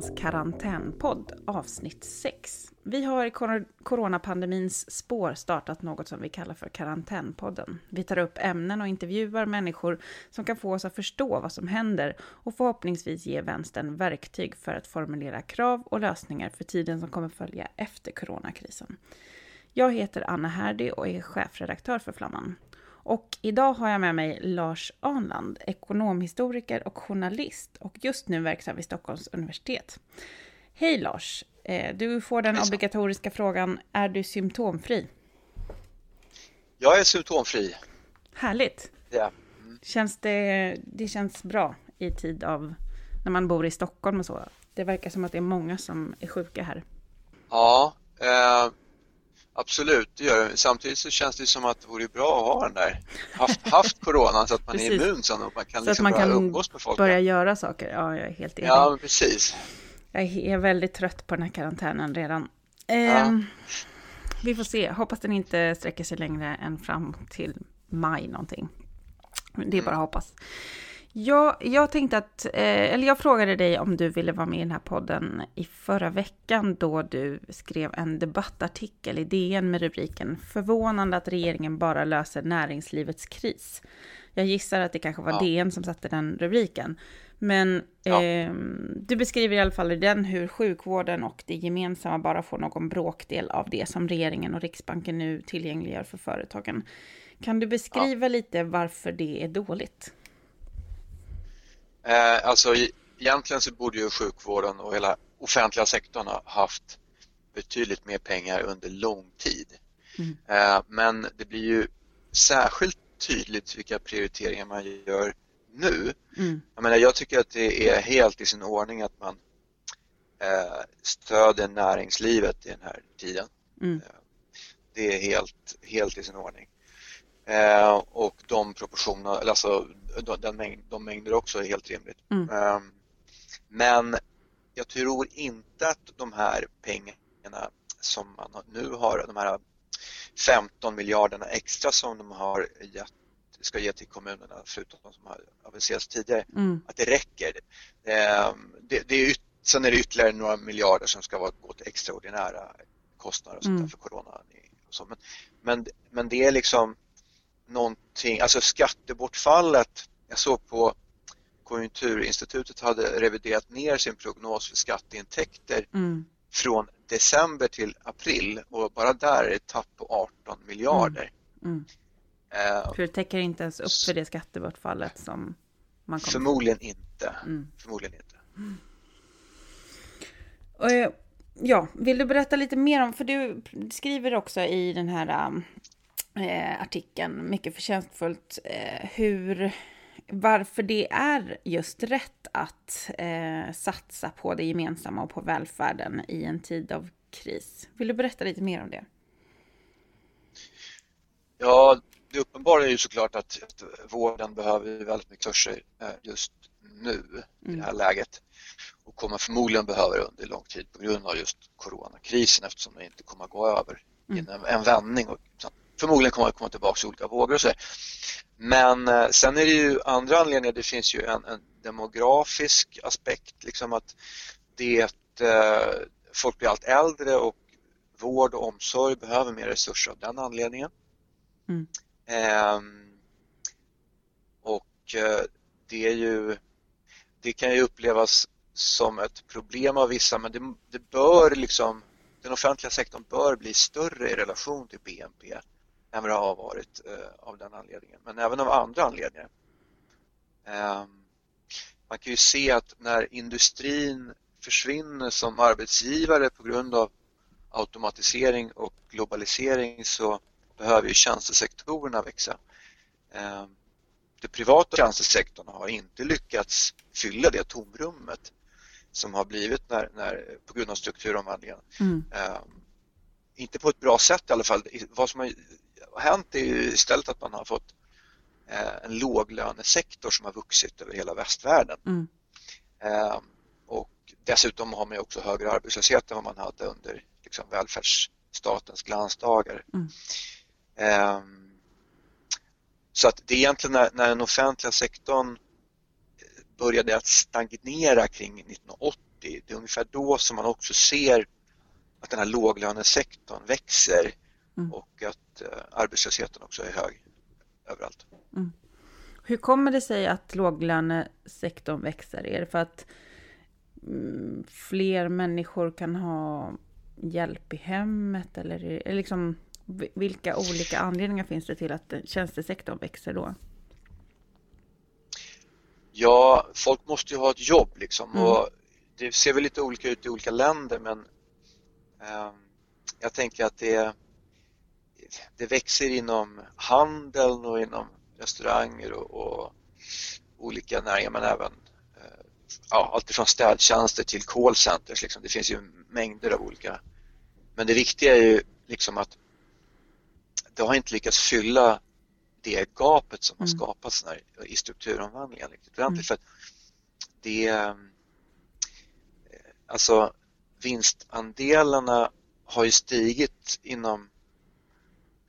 på karantänpodd avsnitt 6. Vi har i coronapandemins spår startat något som vi kallar för karantänpodden. Vi tar upp ämnen och intervjuar människor som kan få oss att förstå vad som händer och förhoppningsvis ge vänstern verktyg för att formulera krav och lösningar för tiden som kommer följa efter coronakrisen. Jag heter Anna Herdy och är chefredaktör för Flamman. Och idag har jag med mig Lars Anland, ekonomhistoriker och journalist och just nu verksam vid Stockholms universitet. Hej Lars! Eh, du får den obligatoriska frågan, är du symptomfri? Jag är symptomfri. Härligt! Ja. Mm. Känns det, det känns bra i tid av när man bor i Stockholm och så. Det verkar som att det är många som är sjuka här. Ja, eh, Absolut, det gör det. Samtidigt så känns det som att det vore bra att ha den där, haft, haft corona så att man är immun så att man kan, så liksom man kan umgås med folk. börja göra saker. Ja, jag är helt enig. Ja, precis. Jag är väldigt trött på den här karantänen redan. Eh, Vi får se, hoppas den inte sträcker sig längre än fram till maj någonting. Det är bara att hoppas. Ja, jag tänkte att, eh, eller jag frågade dig om du ville vara med i den här podden i förra veckan då du skrev en debattartikel i DN med rubriken Förvånande att regeringen bara löser näringslivets kris. Jag gissar att det kanske var ja. DN som satte den rubriken. Men ja. eh, du beskriver i alla fall i den hur sjukvården och det gemensamma bara får någon bråkdel av det som regeringen och Riksbanken nu tillgängliggör för företagen. Kan du beskriva ja. lite varför det är dåligt? Eh, alltså egentligen så borde ju sjukvården och hela offentliga sektorn ha haft betydligt mer pengar under lång tid. Mm. Eh, men det blir ju särskilt tydligt vilka prioriteringar man gör nu. Mm. Jag menar, jag tycker att det är helt i sin ordning att man eh, stöder näringslivet i den här tiden. Mm. Eh, det är helt, helt i sin ordning. Eh, och de proportionerna, alltså den mängd, de mängder också är helt rimligt. Mm. Eh, men jag tror inte att de här pengarna som man nu har, de här 15 miljarderna extra som de har gett, ska ge till kommunerna förutom de som har aviserats tidigare, mm. att det räcker. Eh, det, det är, sen är det ytterligare några miljarder som ska gå till extraordinära kostnader och sånt mm. för corona. Men, men, men det är liksom någonting, alltså skattebortfallet, jag såg på Konjunkturinstitutet hade reviderat ner sin prognos för skatteintäkter mm. från december till april och bara där är ett tapp på 18 miljarder. Mm. Mm. Uh, för det täcker inte ens upp för det skattebortfallet som man kommer Förmodligen inte. Mm. Förmodligen inte. Och, eh, ja, vill du berätta lite mer om, för du skriver också i den här um, eh, artikeln mycket förtjänstfullt eh, hur, varför det är just rätt att eh, satsa på det gemensamma och på välfärden i en tid av kris. Vill du berätta lite mer om det? Ja, det uppenbara är ju såklart att, vården behöver väldigt mycket resurser eh, just nu i det här mm. läget och kommer förmodligen behöva det under lång tid på grund av just coronakrisen eftersom det inte kommer att gå över mm. en, en vändning och förmodligen kommer att komma tillbaka i olika vågor och så. Men eh, sen är det ju andra anledningar. Det finns ju en, en demografisk aspekt, liksom att det, eh, folk blir allt äldre och vård och omsorg behöver mer resurser av den anledningen. Mm. Eh, och det är ju det kan ju upplevas som ett problem av vissa men det, det bör liksom den offentliga sektorn bör bli större i relation till BNP än vad det har varit eh, av den anledningen, men även av andra anledningar. Eh, man kan ju se att när industrin försvinner som arbetsgivare på grund av automatisering och globalisering så behöver ju tjänstesektorerna växa. Eh, det privata tjänstesektorn har inte lyckats fylla det tomrummet som har blivit när, när, på grund av strukturomvandlingen. Mm. Eh, inte på ett bra sätt i alla fall. Vad som har hänt är ju istället att man har fått eh, en låglönesektor som har vuxit över hela västvärlden. Mm. Eh, och dessutom har man också högre arbetslöshet än vad man hade under liksom, välfärdsstatens glansdagar. Mm. Eh, så att det är egentligen när, när den offentliga sektorn började att stagnera kring 1980 det är ungefär då som man också ser att den här låglönesektorn växer mm. och att uh, arbetslösheten också är hög överallt. Mm. Hur kommer det sig att låglönesektorn växer? Är det för att mm, fler människor kan ha hjälp i hemmet eller, eller liksom, vilka olika anledningar finns det till att tjänstesektorn växer då? Ja, folk måste ju ha ett jobb liksom mm. och det ser väl lite olika ut i olika länder men eh, jag tänker att det, det växer inom handeln och inom restauranger och, och olika näringar men även eh, ja, alltifrån städtjänster till callcenters. Liksom. Det finns ju mängder av olika. Men det viktiga är ju liksom att det har inte lyckats fylla det gapet som mm. har skapats när, i strukturomvandlingen riktigt. Mm. För att det, eh, alltså vinstandelarna har ju stigit inom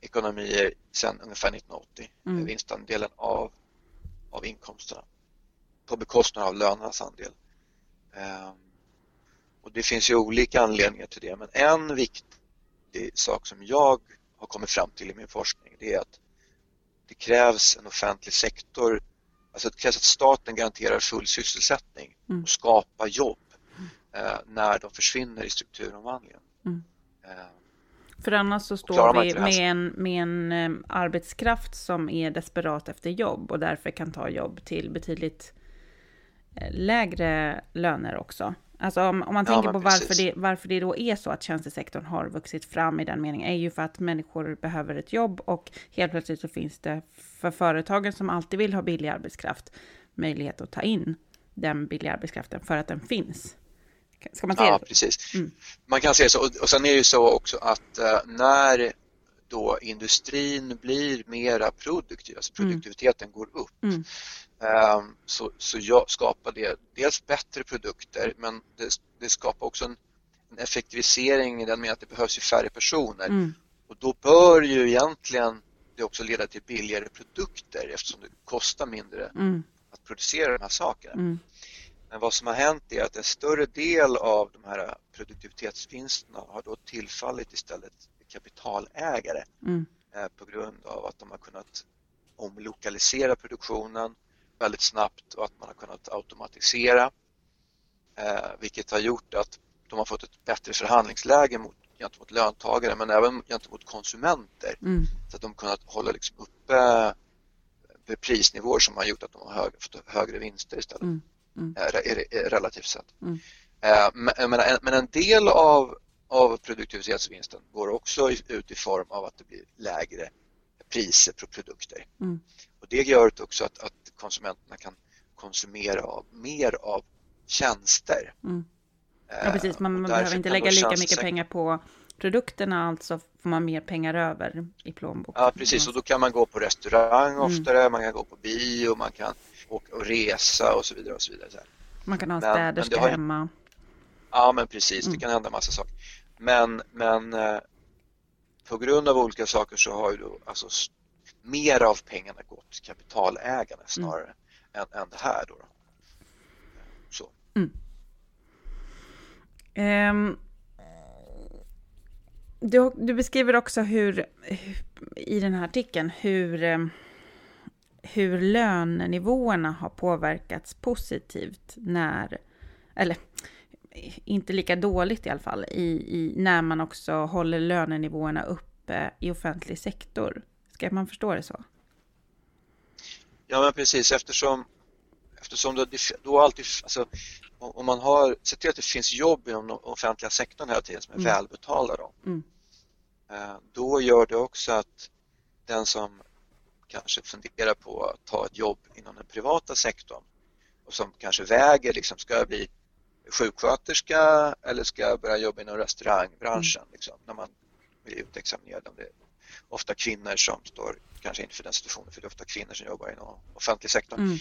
ekonomier sedan ungefär 1980, mm. vinstandelen av, av inkomsterna på bekostnad av lönernas andel. Um, och det finns ju olika anledningar till det men en viktig sak som jag har kommit fram till i min forskning det är att det krävs en offentlig sektor, alltså det krävs att staten garanterar full sysselsättning mm. och skapar jobb eh, när de försvinner i strukturomvandlingen. Mm. Eh, för annars så står vi med en, med en um, arbetskraft som är desperat efter jobb och därför kan ta jobb till betydligt uh, lägre löner också. Alltså om, om man ja, tänker på varför det, varför det då är så att tjänstesektorn har vuxit fram i den meningen, är ju för att människor behöver ett jobb och helt plötsligt så finns det för företagen som alltid vill ha billig arbetskraft möjlighet att ta in den billiga arbetskraften för att den finns. Ska man säga ja, precis. Mm. Man kan säga så och sen är det ju så också att uh, när då industrin blir mera produktiv, alltså mm. produktiviteten mm. går upp, mm. um, så, så jag skapar det dels bättre produkter men det, det skapar också en, en, effektivisering i den meningen att det behövs ju färre personer mm. och då bör ju egentligen det också leda till billigare produkter eftersom det kostar mindre mm. att producera de här sakerna. Men vad som har hänt är att en större del av de här produktivitetsvinsterna har då tillfallit istället kapitalägare mm. Eh, på grund av att de har kunnat omlokalisera produktionen väldigt snabbt och att man har kunnat automatisera eh, vilket har gjort att de har fått ett bättre förhandlingsläge mot, gentemot löntagare men även gentemot konsumenter mm. så att de kunnat hålla liksom uppe prisnivåer som har gjort att de har hög, fått högre vinster istället. Mm mm. relativt sett. Mm. Eh, men, en del av, av produktivitetsvinsten går också ut i form av att det blir lägre priser på produkter. Mm. Och det gör också att, att konsumenterna kan konsumera av, mer av tjänster. Mm. Ja precis, man, man behöver inte lägga lika mycket pengar på produkterna, alltså får man mer pengar över i plånboken. Ja precis, och då kan man gå på restaurang mm. oftare, mm. man kan gå på bio, man kan åka och resa och så vidare. Och så vidare. Man kan ha en städerska har... hemma. Ja men precis, mm. det kan hända massa saker. Men, men eh, på grund av olika saker så har ju då alltså mer av pengarna gått till kapitalägarna mm. snarare mm. än, än det här då. Så. Mm. Um, du, du, beskriver också hur, i den här artikeln, hur, eh, hur lönenivåerna har påverkats positivt när, eller inte lika dåligt i alla fall, i, i, när man också håller lönenivåerna uppe i offentlig sektor. Ska man förstå det så? Ja, men precis eftersom, eftersom då, då alltid, alltså, om man har sett till att det finns jobb inom den offentliga sektorn hela tiden som är mm. välbetalda då, mm. Eh, då gör det också att den som kanske funderar på att ta ett jobb inom den privata sektorn och som kanske väger, liksom, ska jag bli sjuksköterska eller ska jag börja jobba inom restaurangbranschen mm. liksom, när man blir utexaminerad. Det är ofta kvinnor som står kanske inför den situationen, för det är ofta kvinnor som jobbar inom offentlig sektor. Mm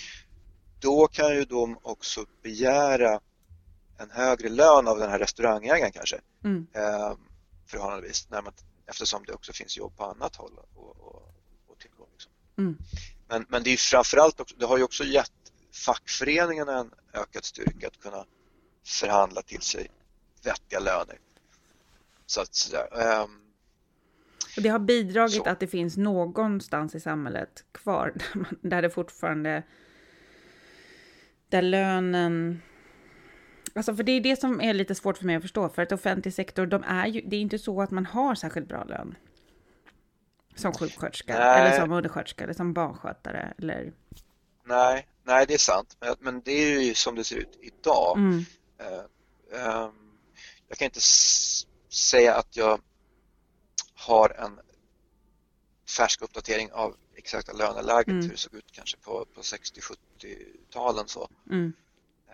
då kan ju de också begära en högre lön av den här restaurangägaren kanske. Mm. Eh, förhållandevis, när man, eftersom det också finns jobb på annat håll och, och. Mm. Men, men det är framförallt också, det har ju också gett fackföreningarna en ökad styrka att kunna förhandla till sig vettiga löner. Så att sådär. Um, det har bidragit så. att det finns någonstans i samhället kvar där det fortfarande där lönen Alltså för det är det som är lite svårt för mig att förstå, för att offentlig sektor, de är ju, det är inte så att man har särskilt bra lön. Som sjuksköterska, nej. eller som undersköterska, eller som barnskötare, eller... Nej, nej det är sant, men, men det är ju som det ser ut idag. Mm. Uh, um, jag kan inte säga att jag har en färsk uppdatering av exakta löneläget, mm. hur det såg ut kanske på, på 60-70-talen så. Mm.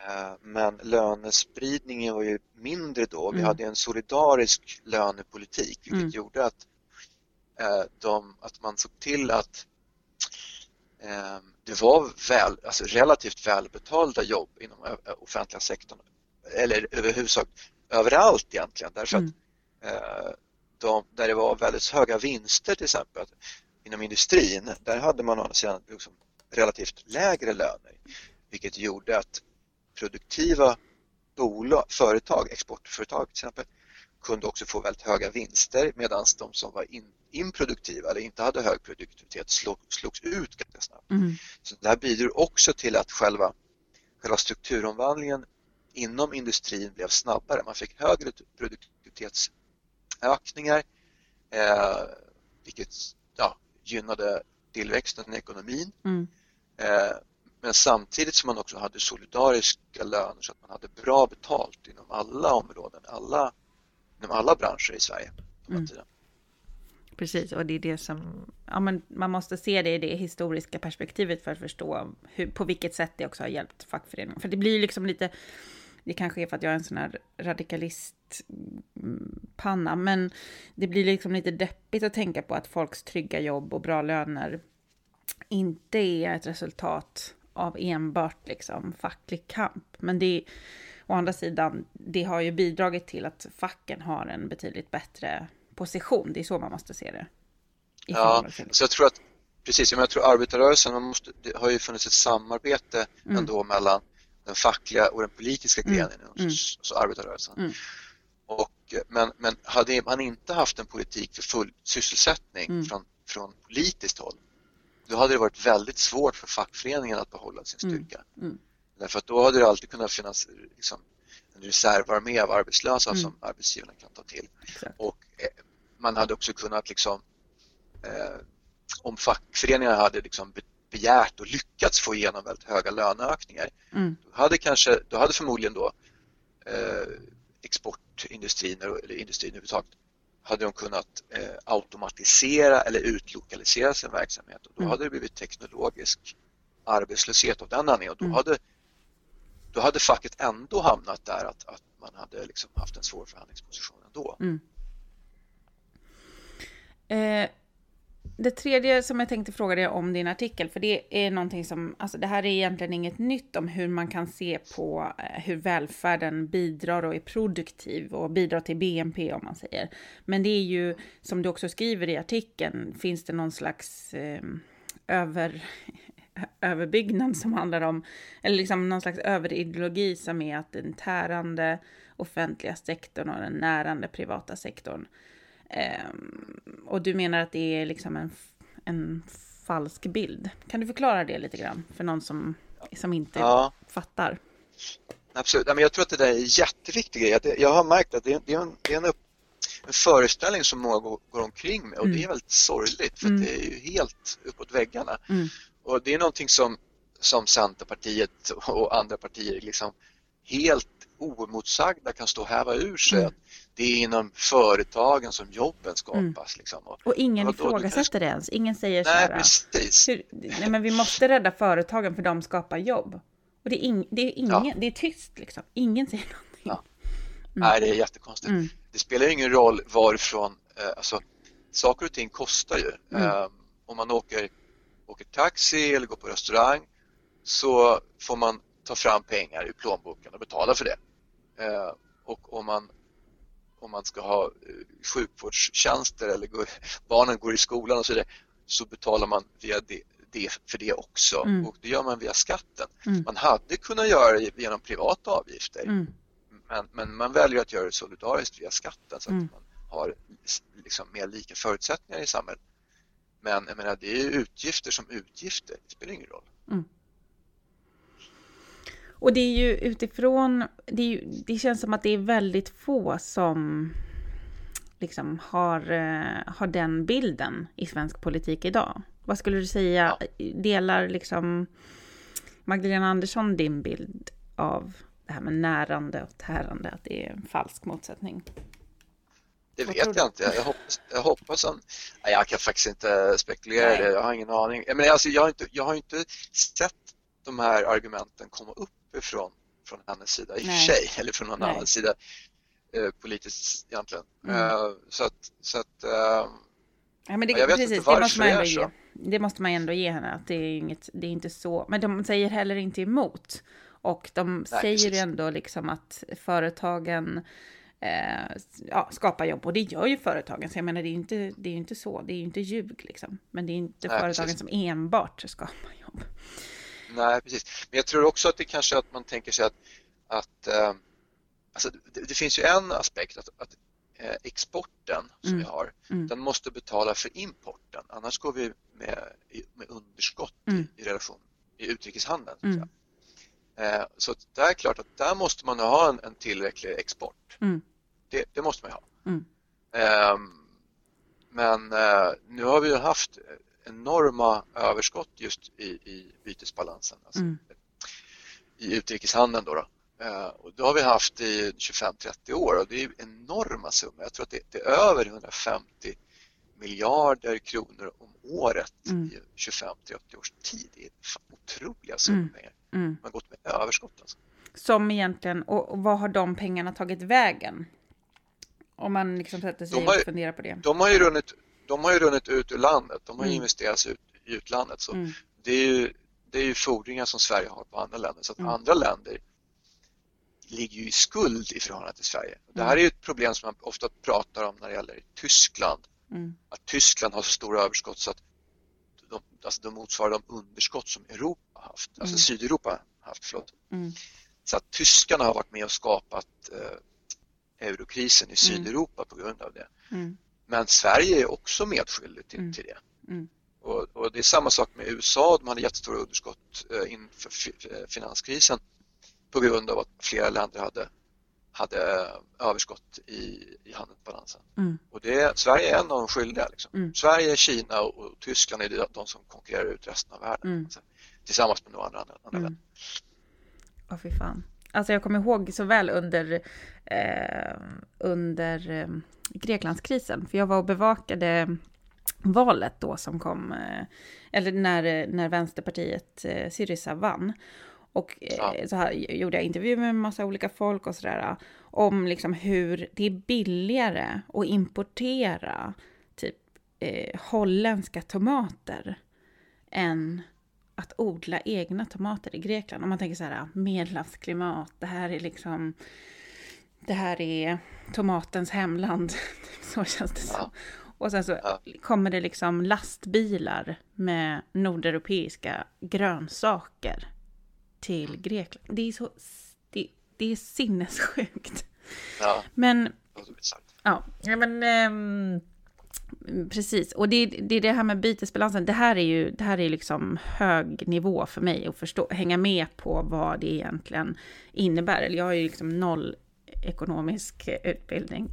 Eh, men lönespridningen var ju mindre då. Vi mm. hade en solidarisk lönepolitik vilket mm. gjorde att, de, att man såg till att eh, det var väl, alltså relativt välbetalda jobb inom offentliga sektorn eller överhuvudtaget överallt egentligen därför mm. att de, där det var väldigt höga vinster till exempel inom industrin där hade man å andra sidan liksom relativt lägre löner vilket gjorde att produktiva bolag, företag, exportföretag till exempel, kunde också få väldigt höga vinster medan de som var in, improduktiva eller inte hade hög produktivitet slog, slogs ut ganska snabbt. Mm. Så det här bidrar också till att själva, själva strukturomvandlingen inom industrin blev snabbare. Man fick högre produktivitetsökningar eh, vilket ja, gynnade tillväxten i ekonomin. Mm. Eh, men samtidigt som man också hade solidariska löner så att man hade bra betalt inom alla områden, alla, inom alla branscher i Sverige. Mm. Precis, och det är det som... Ja, men man måste se det i det historiska perspektivet för att förstå hur, på vilket sätt det också har hjälpt fackföreningen. För det blir liksom lite... Det kanske är för att jag är en sån här radikalistpanna, men det blir liksom lite deppigt att tänka på att folks trygga jobb och bra löner inte är ett resultat av enbart liksom facklig kamp. Men det, å andra sidan, det har ju bidragit till att facken har en betydligt bättre position. Det är så man måste se det. Ja, så jag tror att precis, jag tror arbetarrörelsen, man måste, det har ju funnits ett samarbete mm. ändå mellan den fackliga och den politiska mm. grenen mm. inom mm. arbetarrörelsen. Mm. Och, men, men hade man inte haft en politik för full sysselsättning mm. från, från politiskt håll då hade det varit väldigt svårt för fackföreningen att behålla sin mm. styrka. Mm. Därför att då hade det alltid kunnat finnas liksom, en reservarmé av arbetslösa mm. som arbetsgivarna kan ta till. Exakt. Och eh, man hade också kunnat liksom, eh, om fackföreningarna hade liksom begärt och lyckats få igenom väldigt höga löneökningar, mm. då hade kanske, då hade förmodligen då eh, exportindustrin eller industrin överhuvudtaget hade de kunnat eh, automatisera eller utlokalisera sin verksamhet och då mm. hade det blivit teknologisk arbetslöshet av den anledningen och då, mm. hade, då hade facket ändå hamnat där att, att man hade liksom haft en svår förhandlingsposition ändå. Mm. Eh, det tredje som jag tänkte fråga dig om din artikel, för det är någonting som, alltså det här är egentligen inget nytt om hur man kan se på eh, hur välfärden bidrar och är produktiv och bidrar till BNP om man säger. Men det är ju, som du också skriver i artikeln, finns det någon slags eh, över, överbyggnad som handlar om, eller liksom någon slags överideologi som är att den tärande offentliga sektorn och den närande privata sektorn Um, och du menar att det är liksom en, en falsk bild. Kan du förklara det lite grann för någon som, som inte ja. fattar? Absolut, jag tror att det där är en jätteviktig grej. Jag har märkt att det är en, det är en, en föreställning som många går, går omkring med och mm. det är väldigt sorgligt för mm. det är ju helt uppåt väggarna. Mm. Och det är någonting som, som Centerpartiet och andra partier liksom helt oemotsagda kan stå och häva ur sig mm. att det är inom företagen som jobben skapas. Mm. Liksom. Och, och ingen och ifrågasätter det ens. Ingen säger så här, nej, precis. Hur, nej, men vi måste rädda företagen för de skapar jobb. Och det är, in, det är, ingen, ja. det är tyst liksom. Ingen säger någonting. Ja. Mm. Nej, det är jättekonstigt. Mm. Det spelar ingen roll varifrån, eh, alltså saker och ting kostar ju. Eh, om man åker, åker taxi eller går på restaurang så får man ta fram pengar i plånboken och betala för det. Eh, och om man, om man ska ha eh, sjukvårdstjänster eller går, barnen går i skolan och så vidare så betalar man via det, det för det också mm. och det gör man via skatten. Mm. Man hade kunnat göra det genom privata avgifter mm. Men, men man väljer att göra det solidariskt via skatten så att mm. man har liksom mer lika förutsättningar i samhället. Men jag menar, det är utgifter som utgifter, det spelar ingen roll. Mm. Och det är ju utifrån, det, ju, det, känns som att det är väldigt få som liksom har, eh, har den bilden i svensk politik idag. Vad skulle du säga, ja. delar liksom Magdalena Andersson din bild av det här med närande och tärande, att det är en falsk motsättning? Det vet jag inte. Jag hoppas, jag hoppas att... Jag kan faktiskt inte spekulera i det. Jag har ingen aning. Men alltså, jag, har inte, jag har inte sett de här argumenten komma upp ifrån från hennes sida i och för sig, eller från någon Nej. annan sida eh, politiskt egentligen. Mm. Uh, så att, så att uh, ja, men det, jag vet precis, inte varför det, måste man ge, det måste man ändå ge henne, att det är, inget, det är inte så. Men de säger heller inte emot. Och de Nej, säger precis. ändå liksom att företagen eh, ja, skapa jobb. Och det gör ju företagen, så jag menar det är inte, det är inte så, det är inte ljug liksom. Men det är inte Nej, företagen precis. som enbart skapar jobb. Nej, precis. Men jag tror också att det kanske är att man tänker sig att, att eh, alltså, det, det, finns ju en aspekt att, att eh, exporten som mm. vi har, mm. den måste betala för importen. Annars går vi med, med underskott mm. i, i, relation i utrikeshandeln. Så, eh, så det är klart att där måste man ha en, en tillräcklig export. Det, det, måste man ha. Mm. Um, men uh, nu har vi haft enorma överskott just i, i bytesbalansen, alltså mm. i utrikeshandeln. Då, då. Uh, och det har vi haft i 25-30 år och det är enorma summor. Jag tror att det, det är över 150 miljarder kronor om året mm. i 25-30 års tid. Det är otroliga summor mm. pengar. Mm. Man har gått med överskott. Alltså. Som egentligen, och, vad har de pengarna tagit vägen? Om man liksom sätter sig har, och funderar på det. De har, ju runnit, de har ju runnit ut ur landet, de har mm. investerats ut i utlandet. Så mm. det, är ju, det är ju fordringar som Sverige har på andra länder. Så att mm. andra länder ligger ju i skuld i förhållande till Sverige. Det här mm. är ju ett problem som man ofta pratar om när det gäller Tyskland. Mm. Att Tyskland har så stora överskott så att de, alltså de motsvarar de underskott som Europa haft, alltså mm. Sydeuropa haft. Förlåt. Så att tyskarna har varit med och skapat eh, eurokrisen i mm. Sydeuropa på grund av det. Mm. Men Sverige är också medskyldig till, mm. till det. Och, och, det är samma sak med USA, de hade jättestora underskott eh, inför eh, finanskrisen på grund av att flera länder hade, hade eh, överskott i, i handelsbalansen. Mm. Och det, Sverige är en av de skyldiga. Liksom. Mm. Sverige, Kina och, Tyskland är de som konkurrerar ut resten av världen. Mm. Alltså, tillsammans med några andra, andra länder. Åh, fy fan. Alltså jag kommer ihåg så väl under, eh, under eh, Greklandskrisen, för jag var och bevakade valet då som kom, eh, eller när, när Vänsterpartiet eh, Syriza vann. Och eh, så här gjorde jag intervjuer med en massa olika folk och sådär om liksom hur det är billigare att importera typ eh, holländska tomater än att odla egna tomater i Grekland. Om man tänker så här, medelhavsklimat, det här är liksom, det här är tomatens hemland. så känns det som. Och sen så kommer det liksom lastbilar med nordeuropeiska grönsaker till Grekland. Det är så, det, det är sinnessjukt. Ja. Men, ja, men, ähm, Precis, och det, det är det här med bytesbalansen. Det här är ju det här är liksom hög nivå för mig att förstå, hänga med på vad det egentligen innebär. Jag har ju liksom noll ekonomisk utbildning.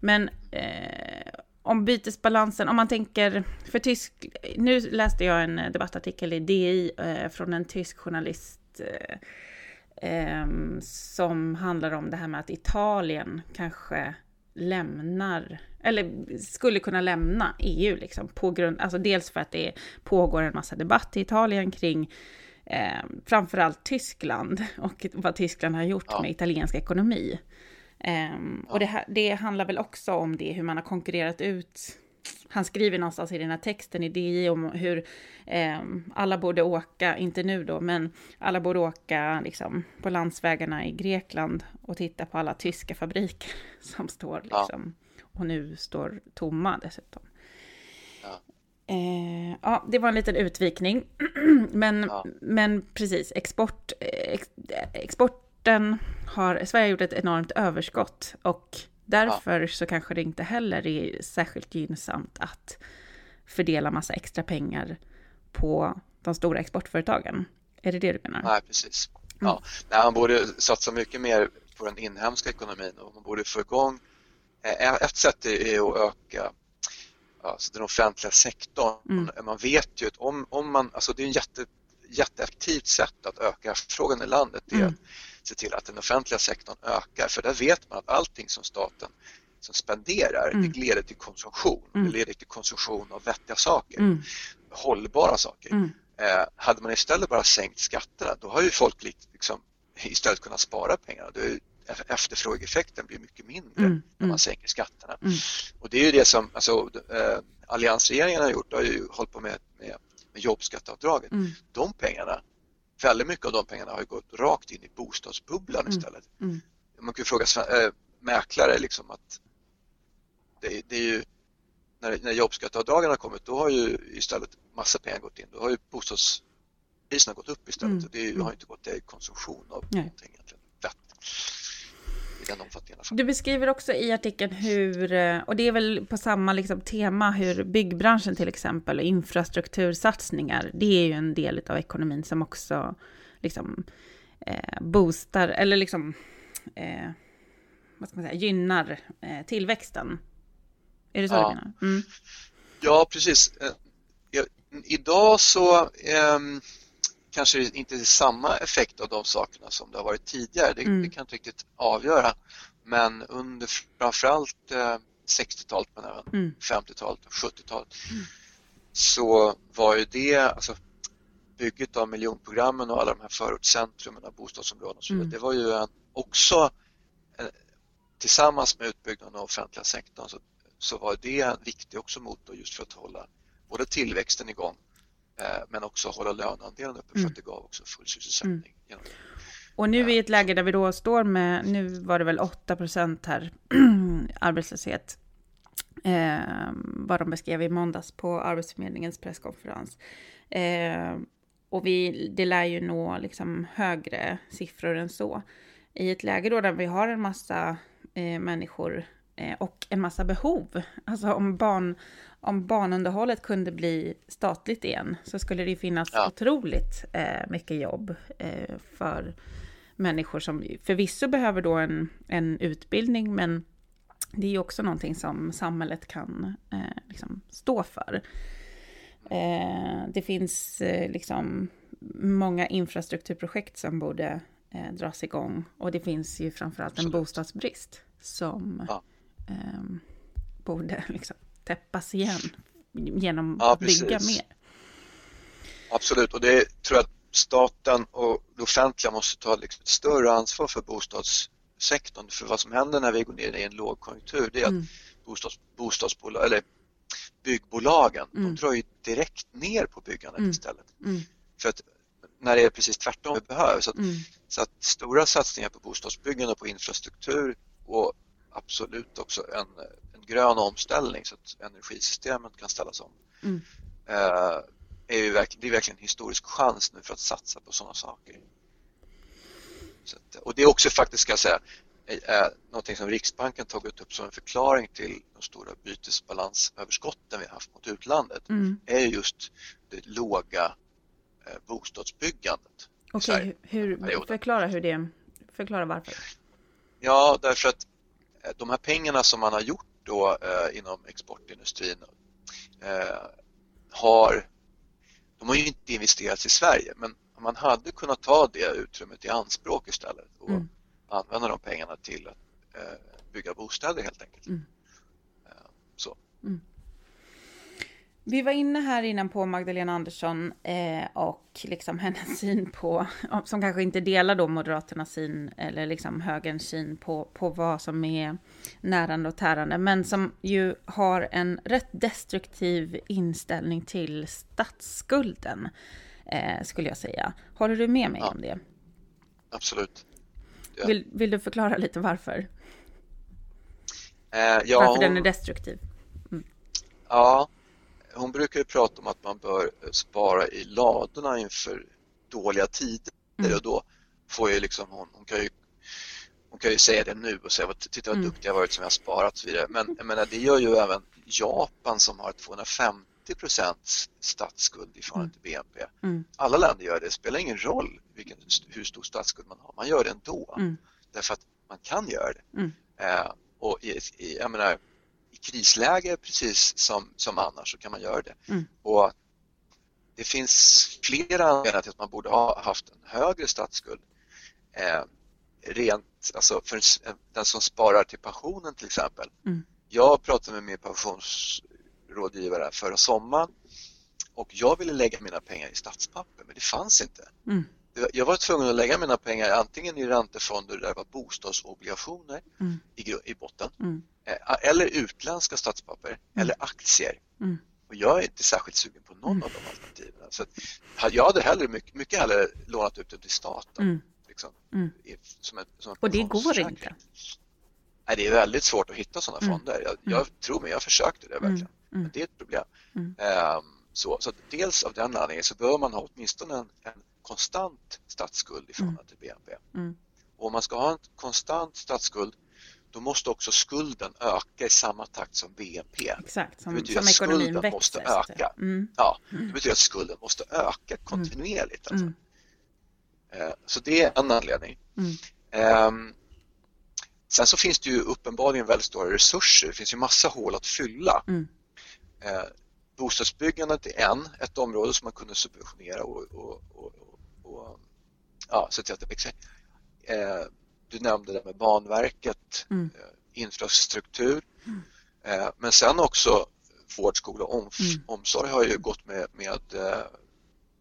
Men eh, om bytesbalansen, om man tänker, för tysk, nu läste jag en debattartikel i DI eh, från en tysk journalist eh, eh, som handlar om det här med att Italien kanske lämnar, eller skulle kunna lämna EU liksom på grund, alltså dels för att det pågår en massa debatt i Italien kring eh, framförallt Tyskland och vad Tyskland har gjort ja. med italiensk ekonomi. Eh. Och det, det handlar väl också om det, hur man har konkurrerat ut han skriver någonstans i den här texten i DI om hur eh, alla borde åka, inte nu då, men alla borde åka liksom, på landsvägarna i Grekland och titta på alla tyska fabriker som står liksom. Och nu står tomma dessutom. Ja. Eh, ja, det var en liten utvikning. men, ja. men precis, export, ex, export exporten har, Sverige har gjort ett enormt överskott och därför ja. så kanske det inte heller är särskilt gynnsamt att fördela massa extra pengar på de stora exportföretagen. Är det det du menar? Nej, precis. Mm. Ja, Nej, man borde satsa mycket mer på den inhemska ekonomin och man borde få igång eh, ett sätt är att öka alltså den offentliga sektorn. Mm. Man vet ju att om, om man, alltså det är ett jätte, jätteeffektivt sätt att öka efterfrågan i landet, det är mm. att se till att den offentliga sektorn ökar för där vet man att allting som staten som spenderar, mm. det leder till konsumtion. Mm. Det leder till konsumtion av vettiga saker, mm. hållbara saker. Mm. Eh, hade man istället bara sänkt skatterna, då har ju folk liksom istället kunnat spara pengar. efterfrågeeffekten blir mycket mindre man mm. sänker skatterna. Och det är ju det som alltså, eh, alliansregeringen har gjort, har ju hållit på med, med, med jobbskatteavdraget. De pengarna, väldigt mycket av de pengarna har ju gått rakt in i bostadsbubblan istället. Man kan ju fråga äh, mäklare liksom att det, det är ju när, när jobbskatteavdragen har kommit då har ju istället massa pengar gått in. Då har ju bostadspriserna gått upp istället mm. och det har inte gått till konsumtion av Nej. någonting egentligen I den omfattningen. Du beskriver också i artikeln hur, och det är väl på samma liksom tema, hur byggbranschen till exempel och infrastruktursatsningar, det är ju en del av ekonomin som också liksom eh, boostar, eller liksom eh, vad ska man säga, gynnar eh, tillväxten är det så ja. du menar? Mm. Ja, precis. Eh, idag så eh, kanske inte är samma effekt av de sakerna som det har varit tidigare. Det, mm. det kan jag inte riktigt avgöra. Men under framförallt eh, 60-talet, men även mm. 50-talet och 70-talet mm. så var ju det, alltså bygget av miljonprogrammen och alla de här förortscentrumen och bostadsområden och så mm. det var ju en, också en, tillsammans med utbyggnaden av offentliga sektorn så så var det en viktig också motor just för att hålla både tillväxten igång eh, men också hålla löneandelen uppe mm. för att det gav också full sysselsättning. Mm. Och nu i ett läge där vi då står med, nu var det väl 8 här arbetslöshet, eh, vad de beskrev i måndags på Arbetsförmedlingens presskonferens. Eh, och vi, det lär ju nå liksom högre siffror än så. I ett läge då där vi har en massa eh, människor Eh, och en massa behov. Alltså om, barn, om barnunderhållet kunde bli statligt igen så skulle det finnas ja. otroligt eh, mycket jobb eh, för människor som förvisso behöver då en, en utbildning men det är ju också någonting som samhället kan eh, liksom stå för. Eh, det finns eh, liksom många infrastrukturprojekt som borde dras igång och det finns ju framförallt en bostadsbrist som ja eh, borde liksom täppas igen genom ja, att bygga mer. Absolut, och det tror jag att staten och det offentliga måste ta liksom ett större ansvar för bostadssektorn. För vad som händer när vi går ner i en lågkonjunktur det är mm. att bostads, bostadsbolag, eller byggbolagen mm. de drar ju direkt ner på byggandet mm. istället. Mm. För att när det är precis tvärtom det behövs. Så att, mm. så att stora satsningar på bostadsbyggande och på infrastruktur och absolut också en, en grön omställning så att energisystemet kan ställas om. Mm. Eh, är ju verkligen, det är verkligen en historisk chans nu för att satsa på sådana saker. Så att, och det är också faktiskt, ska jag säga, är någonting som Riksbanken tagit upp som en förklaring till de stora bytesbalansöverskotten vi haft mot utlandet mm. är just det låga eh, bostadsbyggandet. Okej, hur, förklara hur det, förklara varför. Ja, därför att Eh, de här pengarna som man har gjort då eh, inom exportindustrin eh, har, de har ju inte investerats i Sverige men man hade kunnat ta det utrymmet i anspråk istället och mm. använda de pengarna till att bygga bostäder helt enkelt. Mm. Så. Mm. Vi var inne här innan på Magdalena Andersson eh, och liksom hennes syn på, som kanske inte delar då Moderaternas syn eller liksom högerns syn på, på vad som är närande och tärande, men som ju har en rätt destruktiv inställning till statsskulden, eh, skulle jag säga. Håller du med mig ja. om det? Absolut. Ja. Vill, vill du förklara lite varför? Eh, ja, varför hon... den är destruktiv? Mm. Ja, hon brukar ju prata om att man bör spara i ladorna inför dåliga tider mm. och då får ju liksom, hon, hon kan ju hon kan ju säga det nu och säga titta vad mm. duktig jag varit som jag har sparat och så vidare. Men jag menar, det gör ju även Japan som har 250 procents statsskuld i förhållande till BNP. Mm. Alla länder gör det, det spelar ingen roll vilken, hur stor statsskuld man har, man gör det ändå. Mm. Därför att man kan göra det. Mm. Eh, och i, i, jag menar, i krisläge precis som, som annars så kan man göra det. Mm. Och det finns flera anledningar till att man borde ha haft en högre statsskuld. Eh, rent, alltså för den som sparar till pensionen till exempel. Mm. Jag pratade med min pensionsrådgivare förra sommaren och jag ville lägga mina pengar i statspapper men det fanns inte. Mm. Jag var tvungen att lägga mina pengar antingen i räntefonder där det var bostadsobligationer mm. i, i botten mm. Eh, eller utländska statspapper mm. eller aktier. Mm. Och jag är inte särskilt sugen på någon av de alternativen. Så jag hade hellre, mycket, mycket hellre lånat ut det till staten. Liksom, mm. som ett, som och det går inte? Nej, det är väldigt svårt att hitta sådana mm. fonder. Jag, jag mm. tror mig, jag försökte det verkligen. Mm. Men det är ett problem. Um, så, så dels av den anledningen så bör man ha åtminstone en, en konstant statsskuld i förhållande till BNP. Och om man ska ha en konstant statsskuld då måste också skulden öka i samma takt som BNP. Exakt, som, det betyder som att skulden växer, måste öka. Mm. Ja, det betyder att skulden måste öka kontinuerligt. Alltså. Mm. Eh, så det är en anledning. Mm. Ehm, sen så finns det ju uppenbarligen väldigt stora resurser. Det finns ju massa hål att fylla. Mm. Eh, bostadsbyggandet är en, ett område som man kunde subventionera och, och, och, och ja, till att det växer. Eh, du nämnde det med Banverket, mm. infrastruktur. Mm. Men sen också vård, skola och om, mm. omsorg har ju gått med, med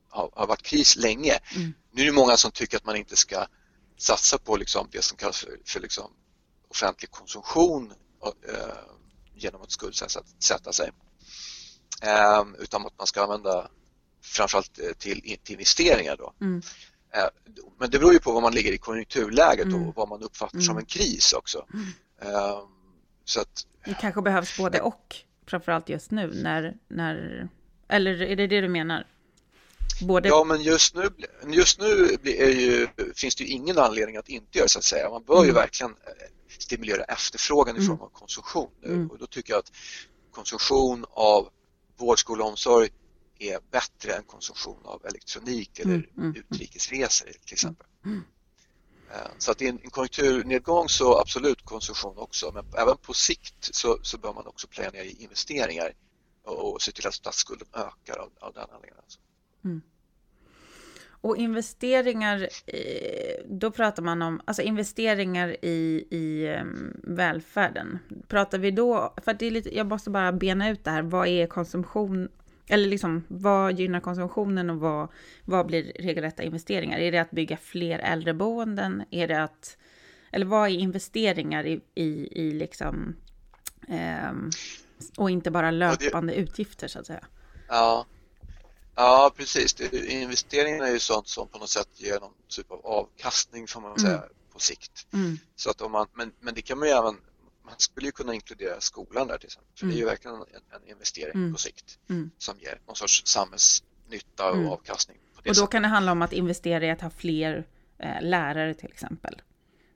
har, har varit kris länge. Mm. Nu är det många som tycker att man inte ska satsa på liksom det som kallas för, för liksom offentlig konsumtion eh, genom att skuldsätta sig. Eh, utan att man ska använda framförallt eh, till, till investeringar. Då. Mm. Eh, men det beror ju på vad man ligger i konjunkturläget mm. och vad man uppfattar som mm. en kris också. Mm. Ehm, så att, det kanske behövs både och, framförallt just nu när, när eller är det det du menar? Både... Ja, men just nu, just nu ju, finns det ju ingen anledning att inte göra så att säga. Man bör mm. ju verkligen eh, stimulera efterfrågan i mm. form av konsumtion. Mm. Och då tycker jag att konsumtion av vård, skola och omsorg är bättre än konsumtion av elektronik eller mm. mm. utrikesresor till exempel. Mm. Eh, så att i en konjunkturnedgång så absolut konsumtion också men även på sikt så, så bör man också planera i investeringar och, och se till att statsskulden ökar av, av den anledningen. Alltså. Mm. Och investeringar, då pratar man om alltså investeringar i, i ehm, välfärden. Pratar vi då, för att det är lite, jag måste bara bena ut det här, vad är konsumtion, eller liksom vad gynnar konsumtionen och vad, vad blir regelrätta investeringar? Är det att bygga fler äldreboenden? Är det att, eller vad är investeringar i, i, i liksom, eh, och inte bara löpande utgifter så att säga? Ja, Ja, precis. Investeringarna är ju sånt som på något sätt ger någon typ av avkastning får man säga mm. på sikt. Mm. Så att om man, men, men det kan man ju även, man skulle ju kunna inkludera skolan där till exempel. För mm. det är ju mm. verkligen en, en investering mm. på sikt mm. som ger någon sorts samhällsnytta och avkastning. och då sättet. kan det handla om att investera i att ha fler eh, lärare till exempel.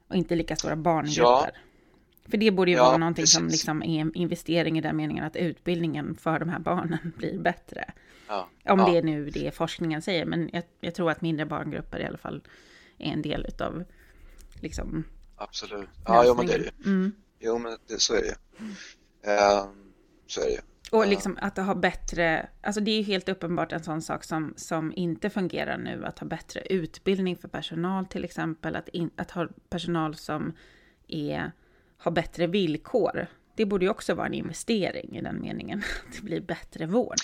Och inte lika stora barngrupper. Ja. För det borde ju ja, vara någonting precis. som liksom är en investering i den meningen att utbildningen för de här barnen blir bättre. Ja, Om ja. det är nu det forskningen säger, men jag, jag, tror att mindre barngrupper i alla fall är en del utav liksom Absolut. Ja, jo, men det är det. Mm. Jo, men det, så är det. Uh, så är det. Och liksom att ha bättre, alltså det är ju helt uppenbart en sån sak som, som inte fungerar nu, att ha bättre utbildning för personal till exempel, att, in, att ha personal som är, har bättre villkor. Det borde ju också vara en investering i den meningen, att det blir bättre vård.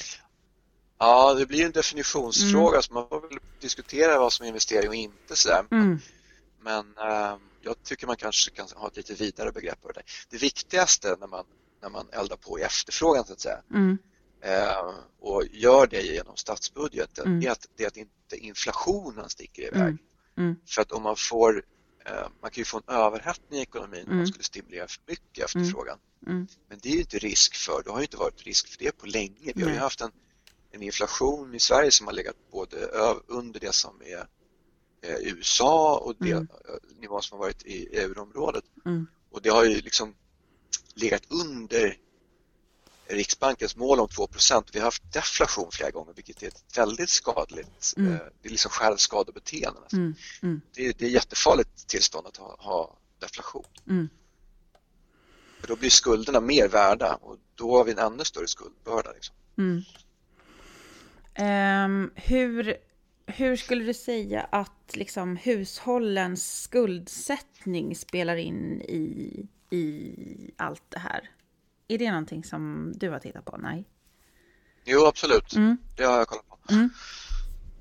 Ja, det blir en definitionsfråga mm. så man får väl diskutera vad som är investering och inte sådär. Mm. Men äh, jag tycker man kanske kan ha ett lite vidare begrepp på det. Det viktigaste när man, när man eldar på i efterfrågan så att säga mm. äh, och gör det genom statsbudgeten mm. är att, det är att inte inflationen sticker iväg. Mm. mm. För att om man får äh, man kan ju få en överhettning i ekonomin om man skulle stimulera för mycket efterfrågan. Men det är ju inte risk för, det har ju inte varit risk för det på länge. Vi har ju haft en en inflation i Sverige som har legat både under det som är eh, USA och det, mm. nivån som har varit i euroområdet. Mm. Och det har ju liksom legat under Riksbankens mål om 2% Vi har haft deflation flera gånger vilket är väldigt skadligt, mm. det är liksom självskadebeteende. Mm. Mm. Det, det är jättefarligt tillstånd att ha, ha deflation. Mm. För då blir skulderna mer värda och då har vi en ännu större skuldbörda. Liksom. Um, hur, hur skulle du säga att liksom, hushållens skuldsättning spelar in i, i allt det här? Är det någonting som du har tittat på? Nej? Jo, absolut. Mm. Det har jag kollat på. Mm.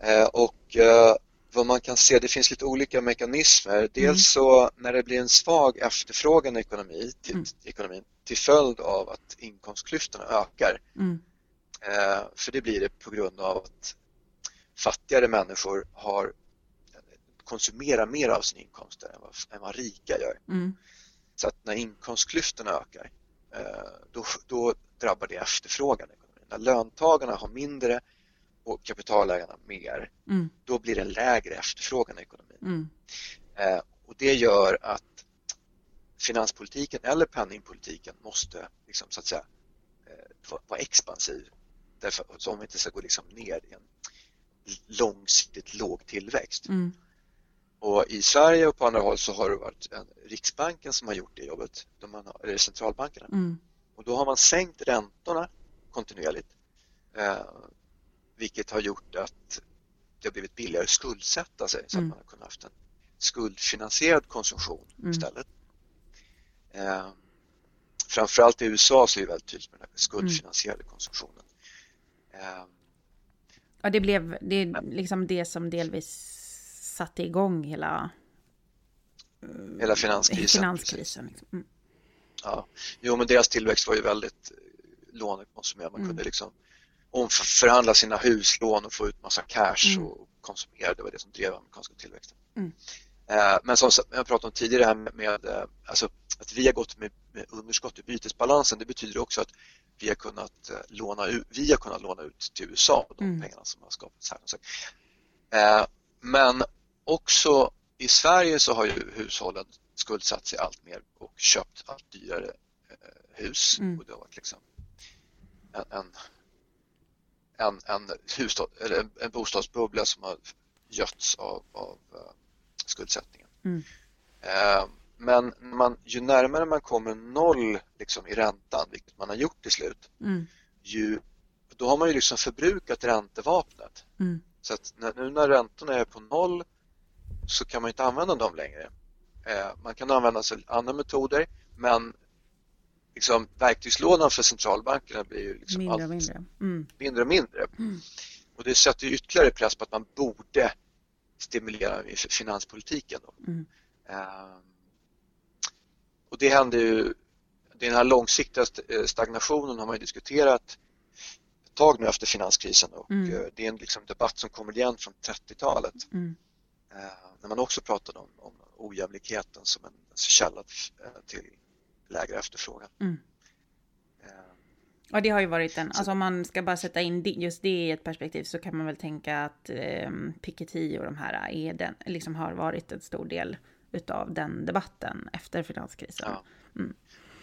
Eh, och eh, vad man kan se, det finns lite olika mekanismer. Dels mm. så när det blir en svag efterfrågan i ekonomi, till, mm. ekonomin till följd av att inkomstklyftorna ökar. Mm. Eh, för det blir det på grund av att fattigare människor har konsumerar mer av sina inkomster än vad, än vad rika gör. Mm. Så att när inkomstklyftorna ökar eh, då, då drabbar det efterfrågan. När löntagarna har mindre och kapitalägarna mer, mm. då blir det lägre efterfrågan i ekonomin. Mm. Eh, och det gör att finanspolitiken eller penningpolitiken måste liksom, så att säga, eh, vara expansiv därför, om vi inte ska gå liksom ner i en långsiktigt låg tillväxt. Mm. Och i Sverige och på andra håll så har det varit en, Riksbanken som har gjort det jobbet, de har, eller centralbankerna. Mm. Och då har man sänkt räntorna kontinuerligt eh, vilket har gjort att det har blivit billigare att skuldsätta sig så mm. att man har kunnat haft en skuldfinansierad konsumtion mm. istället. Eh, framförallt i USA så är det väldigt tydligt med den skuldfinansierade konsumtionen. Eh, ja, det blev det är liksom det som delvis satte igång hela hela finanskrisen. finanskrisen liksom. mm. Ja, jo men deras tillväxt var ju väldigt lånekonsumerad. Man mm. kunde liksom omförhandla sina huslån och få ut massa cash mm. och konsumera. Det var det som drev amerikanska tillväxten. Mm. Eh, men som jag pratade om tidigare här med, med eh, alltså, att vi har gått med, med, underskott i bytesbalansen det betyder också att vi har kunnat eh, låna ut, vi har kunnat låna ut till USA de mm. pengarna som har skapats här. Men också i Sverige så har ju hushållen skuldsatt sig allt mer och köpt allt dyrare hus mm. och det har varit liksom en, en en, en, husstad, eller en, en bostadsbubbla som har götts av, av uh, skuldsättningen. Mm. Uh, men man, ju närmare man kommer noll liksom, i räntan, vilket man har gjort till slut, mm. ju, då har man ju liksom förbrukat räntevapnet. Mm. Så att när, nu när räntorna är på noll så kan man inte använda dem längre. Uh, man kan använda sig av andra metoder men liksom, verktygslådan för centralbankerna blir ju liksom mindre, allt mindre. Mm. mindre och mindre. Mm. Och det sätter ytterligare press på att man borde stimulera finanspolitiken. Mm. Uh, och det händer ju, den här långsiktiga eh, stagnationen har man ju diskuterat ett tag nu efter finanskrisen och mm. Eh, det är en liksom debatt som kommer igen från 30-talet. Mm. Uh, när man också pratade om, om ojämlikheten som en källa till lägre efterfrågan. Mm. Ja, det har ju varit en, alltså om man ska bara sätta in just det i ett perspektiv så kan man väl tänka att eh, Piketty och de här är den, liksom har varit en stor del utav den debatten efter finanskrisen. Ja, mm.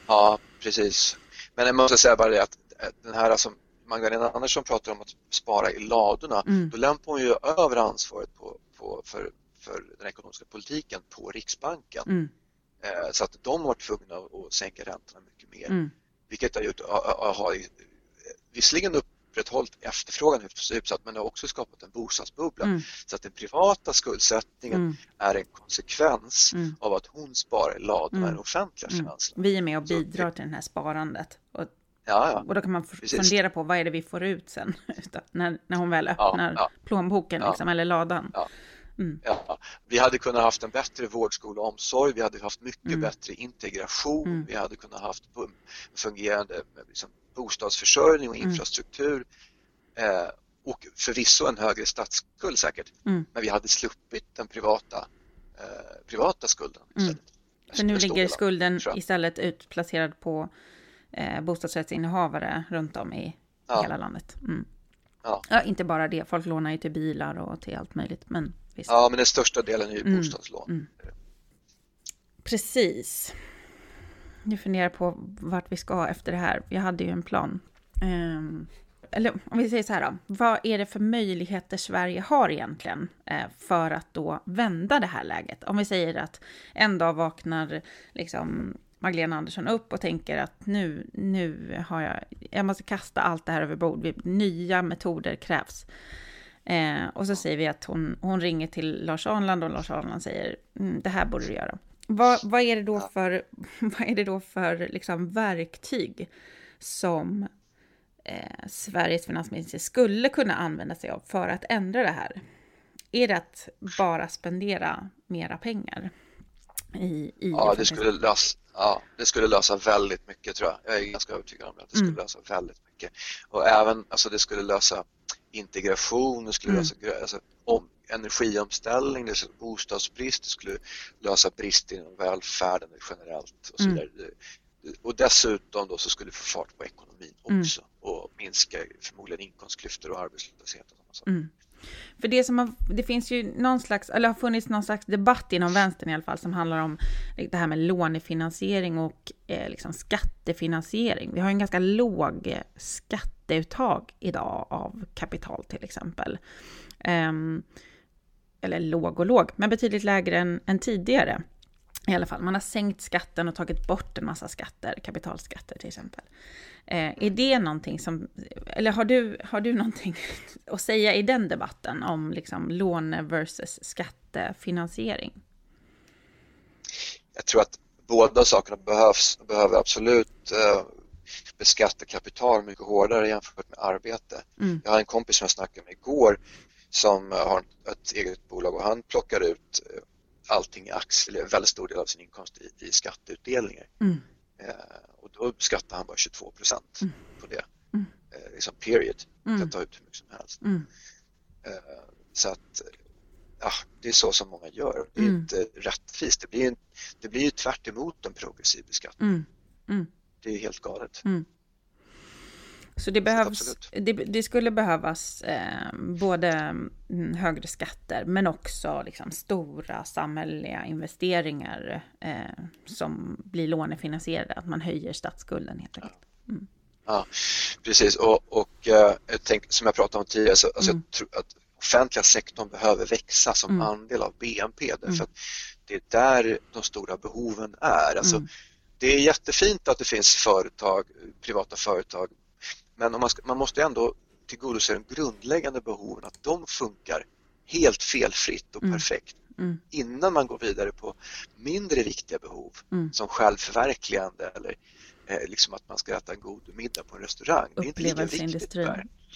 ja precis. Men jag måste säga bara det att den här som Magdalena Andersson pratar om att spara i ladorna, mm. då lämpar hon ju över ansvaret på, på, för, för den ekonomiska politiken på Riksbanken. Mm. Eh, så att de var tvungna att sänka räntorna mycket mer. Mm. Vilket har gjort, har visserligen upprätthållit efterfrågan hyfsat men det har också skapat en bostadsbubbla. Mm. Så att den privata skuldsättningen mm. är en konsekvens mm. av att hon sparar i ladorna mm. i offentliga mm. finanserna. Vi är med och bidrar Så, till det här sparandet. Och, ja, ja. och då kan man Precis. fundera på vad är det vi får ut sen när, när hon väl öppnar ja, plånboken liksom, eller ladan. Mm. Ja, vi hade kunnat haft en bättre vård, skola och omsorg, vi hade haft mycket mm. bättre integration, mm. vi hade kunnat haft fungerande liksom, bostadsförsörjning och mm. infrastruktur eh, och förvisso en högre statsskuld säkert, mm. men vi hade sluppit den privata, eh, privata skulden mm. För nu ligger skulden istället utplacerad på eh, bostadsrättsinnehavare runt om i ja. hela landet. Ja. ja. inte bara det, folk lånar ju till bilar och till allt möjligt. Men visst. Ja, men den största delen är ju mm. bostadslån. Mm. Precis. Nu funderar på vart vi ska efter det här. Jag hade ju en plan. Um, eller om vi säger så här då, vad är det för möjligheter Sverige har egentligen eh, för att då vända det här läget? Om vi säger att en dag vaknar liksom Magdalena Andersson upp och tänker att nu, nu har jag, jag måste kasta allt det här över bord, nya metoder krävs. Eh, och så säger vi att hon, hon ringer till Lars Arnland och Lars Arnland säger mm, det här borde du göra. Vad, vad är det då för, vad är det då för liksom verktyg som eh, Sveriges finansminister skulle kunna använda sig av för att ändra det här? Är det att bara spendera mera pengar? I, i ja, det skulle, lösa, ja, det skulle lösa väldigt mycket tror jag. Jag är ganska övertygad om det, att det skulle mm. lösa väldigt mycket. Och även, alltså det skulle lösa integration, det skulle mm. lösa alltså, om, energiomställning, det skulle bostadsbrist, det skulle lösa brist inom välfärden generellt och så mm. Och dessutom då så skulle det få fart på ekonomin mm. också mm. och minska förmodligen inkomstklyftor och arbetslöshet. Och mm. För det som har, det finns ju någon slags, eller har funnits någon slags debatt inom vänstern i alla fall som handlar om det här med lånefinansiering och eh, liksom skattefinansiering. Vi har en ganska låg skatteuttag idag av kapital till exempel. Um, eller låg och låg, men betydligt lägre än, än tidigare. I alla fall, man har sänkt skatten och tagit bort en massa skatter, kapitalskatter till exempel. Eh, är det någonting som, eller har du, har du någonting att säga i den debatten om liksom låne versus skattefinansiering? Jag tror att båda sakerna behövs, behöver absolut eh, beskatta kapital mycket hårdare jämfört med arbete. Mm. Jag har en kompis som jag snackade med igår som har ett eget bolag och han plockar ut eh, allting i aktier, en väldigt stor del av sin inkomst i, i skatteutdelningar. Mm. Eh, och då skattar han bara 22 procent mm. på det. Mm. Eh, liksom period. Mm. Kan ta ut hur mycket som helst. Mm. Eh, så att ja, det är så som många gör. Det är mm. inte rättvist. Det blir, en, det blir ju tvärt emot en progressiv beskattning. Mm. Mm. Det är helt galet. Så det, behövs, det, det, skulle behövas eh, både mm, högre skatter men också liksom stora samhälleliga investeringar eh, som blir lånefinansierade, att man höjer statsskulden helt enkelt. Mm. Ja, precis och, och eh, jag tänk, som jag pratade om tidigare, så, alltså mm. jag tror att offentliga sektorn behöver växa som mm. andel av BNP därför mm. att det är där de stora behoven är. Alltså, mm. Det är jättefint att det finns företag, privata företag men man, ska, man måste ändå tillgodose de grundläggande behoven, att de funkar helt felfritt och mm. perfekt mm. innan man går vidare på mindre viktiga behov mm. som självförverkligande eller eh, liksom att man ska äta en god middag på en restaurang. Det är inte lika viktigt.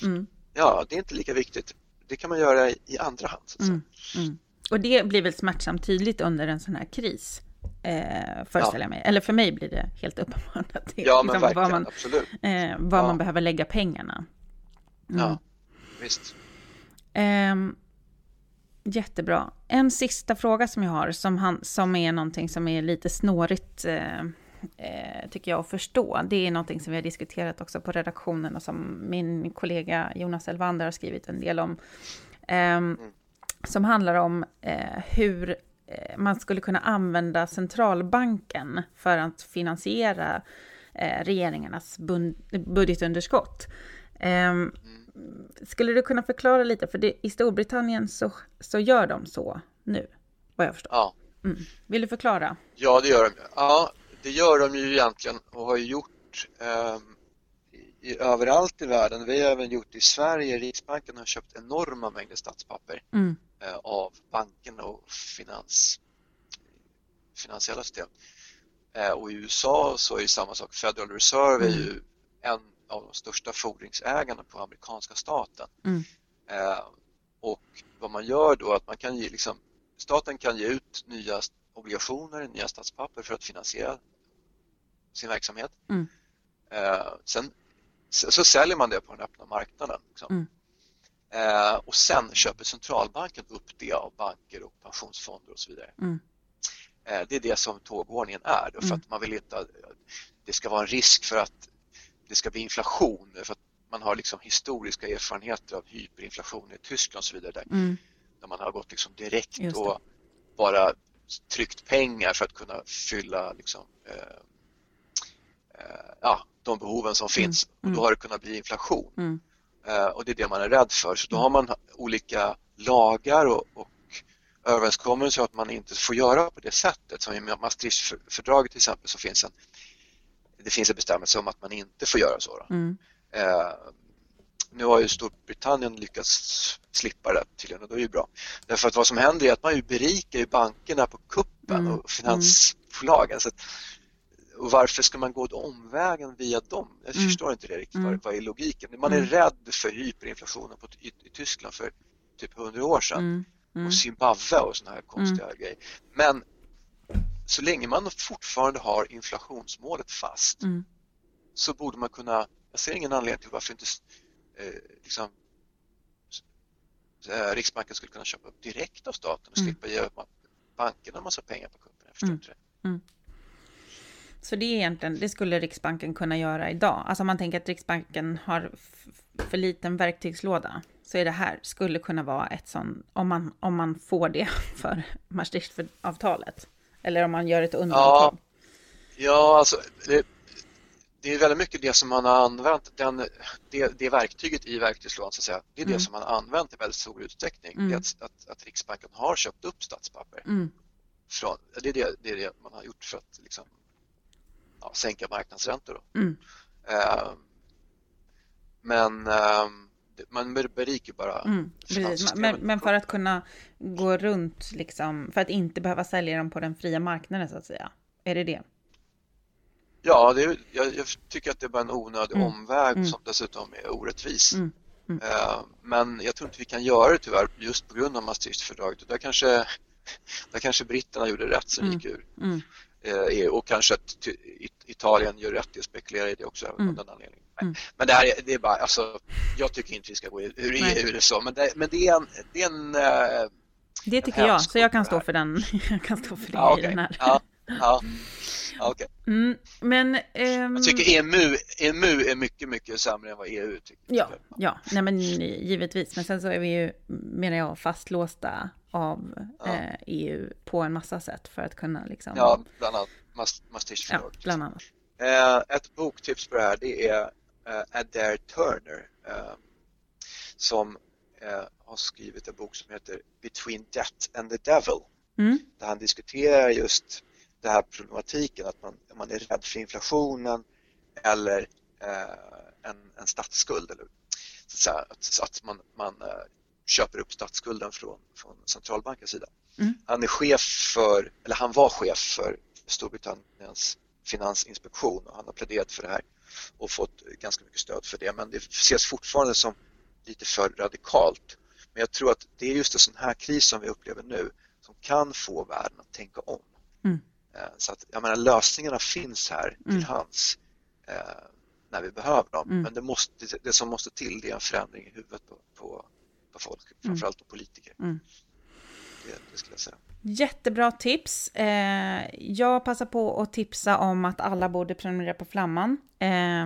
Mm. Ja, det är inte lika viktigt. Det kan man göra i, i andra hand. Mm. Mm. Och det blir väl smärtsamt tydligt under en sån här kris? Eh, föreställer ja. jag mig. Eller för mig blir det helt uppenbart. Att det, ja, liksom, verkligen, man. Eh, var ja. man behöver lägga pengarna. Mm. Ja, visst. Eh, jättebra. En sista fråga som jag har, som, han, som är någonting som är lite snårigt, eh, eh, tycker jag, att förstå. Det är någonting som vi har diskuterat också på redaktionen och som min kollega Jonas Elvander har skrivit en del om. Ehm, mm. Som handlar om eh, hur man skulle kunna använda centralbanken för att finansiera eh, regeringarnas budgetunderskott. Ehm, skulle du kunna förklara lite, för det, i Storbritannien så, så gör de så nu, vad jag förstår. Ja. Mm. Vill du förklara? Ja, det gör de. Ja, det gör de ju egentligen och har gjort eh, i, överallt i världen. Vi har även gjort det i Sverige. Riksbanken har köpt enorma mängder statspapper. Mm. Eh, av bankerna och finans, finansiella system. Eh, och i USA så är det samma sak. Federal Reserve är ju mm. en av de största fordringsägarna på amerikanska staten. Mm. Eh, och vad man gör då är att man kan ge, liksom, staten kan ge ut nya obligationer, nya statspapper för att finansiera sin verksamhet. Mm. sen så, så, säljer man det på den öppna marknaden. Liksom. Mm. Eh, och sen köper centralbanken upp det av banker och pensionsfonder och så vidare. Mm. Eh, det är det som tågordningen är då, för mm. att man vill inte det ska vara en risk för att det ska bli inflation för att man har liksom historiska erfarenheter av hyperinflation i Tyskland och så vidare där, mm. där man har gått liksom direkt och bara tryckt pengar för att kunna fylla liksom, eh, eh, ja, de behoven som mm. finns och då mm. har det kunnat bli inflation. Eh, och det är det man är rädd för. Så då har man olika lagar och, och överenskommelser att man inte får göra på det sättet. Som i Maastrichtfördraget till exempel så finns en, det finns en bestämmelse om att man inte får göra så. Mm. Eh, nu har ju Storbritannien lyckats slippa det tydligen och det är ju bra. Därför att vad som händer är att man ju berikar bankerna på kuppen mm. och finansbolagen. Så och varför ska man gå omvägen via dem? Jag mm. förstår inte det riktigt. Mm. Vad är logiken? Man är mm. rädd för hyperinflationen på, i, i Tyskland för typ 100 år sedan mm. Mm. och Zimbabwe och sådana här konstiga grejer. Men så länge man fortfarande har inflationsmålet fast så borde man kunna, jag ser ingen anledning till varför inte eh, liksom, eh, Riksbanken skulle kunna köpa upp direkt av staten och slippa ge bankerna en massa pengar på kuppen. Jag förstår inte det. Så det är egentligen, det skulle Riksbanken kunna göra idag. Alltså om man tänker att Riksbanken har för liten verktygslåda så är det här, skulle kunna vara ett sånt, om man, om man får det för Maastrichtavtalet. Eller om man gör ett undantag. Ja, ja alltså det, det är väldigt mycket det som man har använt, den, det, det verktyget i verktygslådan så att säga, det är mm. det som man har använt i väldigt stor utsträckning. Mm. Det att, att, att, Riksbanken har köpt upp statspapper. Mm. Från, det, är det, det är det man har gjort för att liksom, ja, sänka marknadsräntor. Mm. Uh, men uh, man berikar bara mm, men, men, för att kunna gå runt, liksom, för att inte behöva sälja dem på den fria marknaden så att säga. Är det det? Ja, det är, jag, jag, tycker att det är bara en onödig mm. omväg mm. som dessutom är orättvis. Mm. Mm. Uh, men jag tror inte vi kan göra det tyvärr just på grund av Maastrichtfördraget. Där kanske, där kanske britterna gjorde rätt som mm. gick ur. Mm. Uh, och kanske att Italien gör rätt i att spekulera i det också av den anledningen. Mm. Men det här är, det är bara, alltså, jag tycker inte vi ska gå ur EU eller så, men det, men det är en, det är en uh, det tycker jag, så jag kan stå för den. Jag kan stå för det ja, okay. i den här. Ja, ja. Okay. Mm, men, um... Jag tycker EMU, EMU är mycket, mycket sämre än vad EU tycker. Ja, ja. Nej, men givetvis. Men sen så är vi ju, menar jag, fastlåsta av ja. eh, EU på en massa sätt för att kunna liksom... Ja, bland annat Maastrichtfördraget. Ja, bland annat. Eh, ett boktips på det här, det är eh, Adair Turner eh, som eh, har skrivit en bok som heter Between Debt and the Devil. Mm. Där han diskuterar just den här problematiken att man, man är rädd för inflationen eller eh, en, en statsskuld. Eller, så att, så att man, man köper upp statsskulden från, från centralbankens sida. Mm. Han är chef för, eller han var chef för Storbritanniens finansinspektion och han har pläderat för det här och fått ganska mycket stöd för det men det ses fortfarande som lite för radikalt. Men jag tror att det är just en sån här kris som vi upplever nu som kan få världen att tänka om. Mm. Eh, så att, jag menar, lösningarna finns här till mm. hands eh, när vi behöver dem. Mm. Men det, måste, det som måste till det är en förändring i huvudet på, på, på folk, mm. framförallt på politiker. Mm. Det, det skulle jag säga. Jättebra tips. Eh, jag passar på att tipsa om att alla borde prenumerera på Flamman. Eh,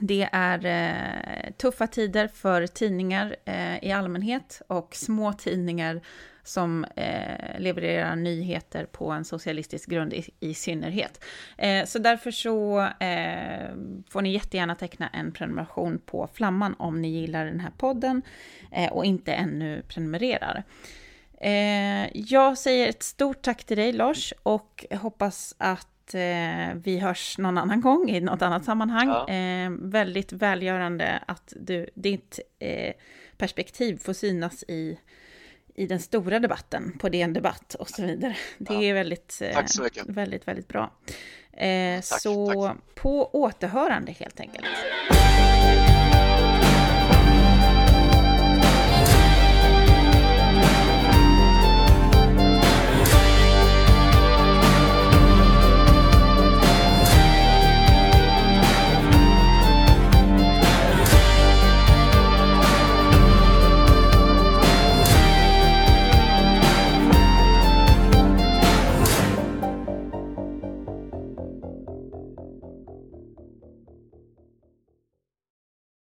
det är eh, tuffa tider för tidningar eh, i allmänhet och små tidningar som eh, levererar nyheter på en socialistisk grund i, i synnerhet. Eh, så därför så eh, får ni jättegärna teckna en prenumeration på Flamman om ni gillar den här podden eh, och inte ännu prenumererar. Eh, jag säger ett stort tack till dig Lars och hoppas att eh, vi hörs någon annan gång i något annat sammanhang. Ja. väldigt välgörande att du, ditt perspektiv får synas i i den stora debatten på DN Debatt och så vidare. Det ja. är väldigt, eh, väldigt, väldigt bra. Eh, tack, så tack. på återhörande helt enkelt.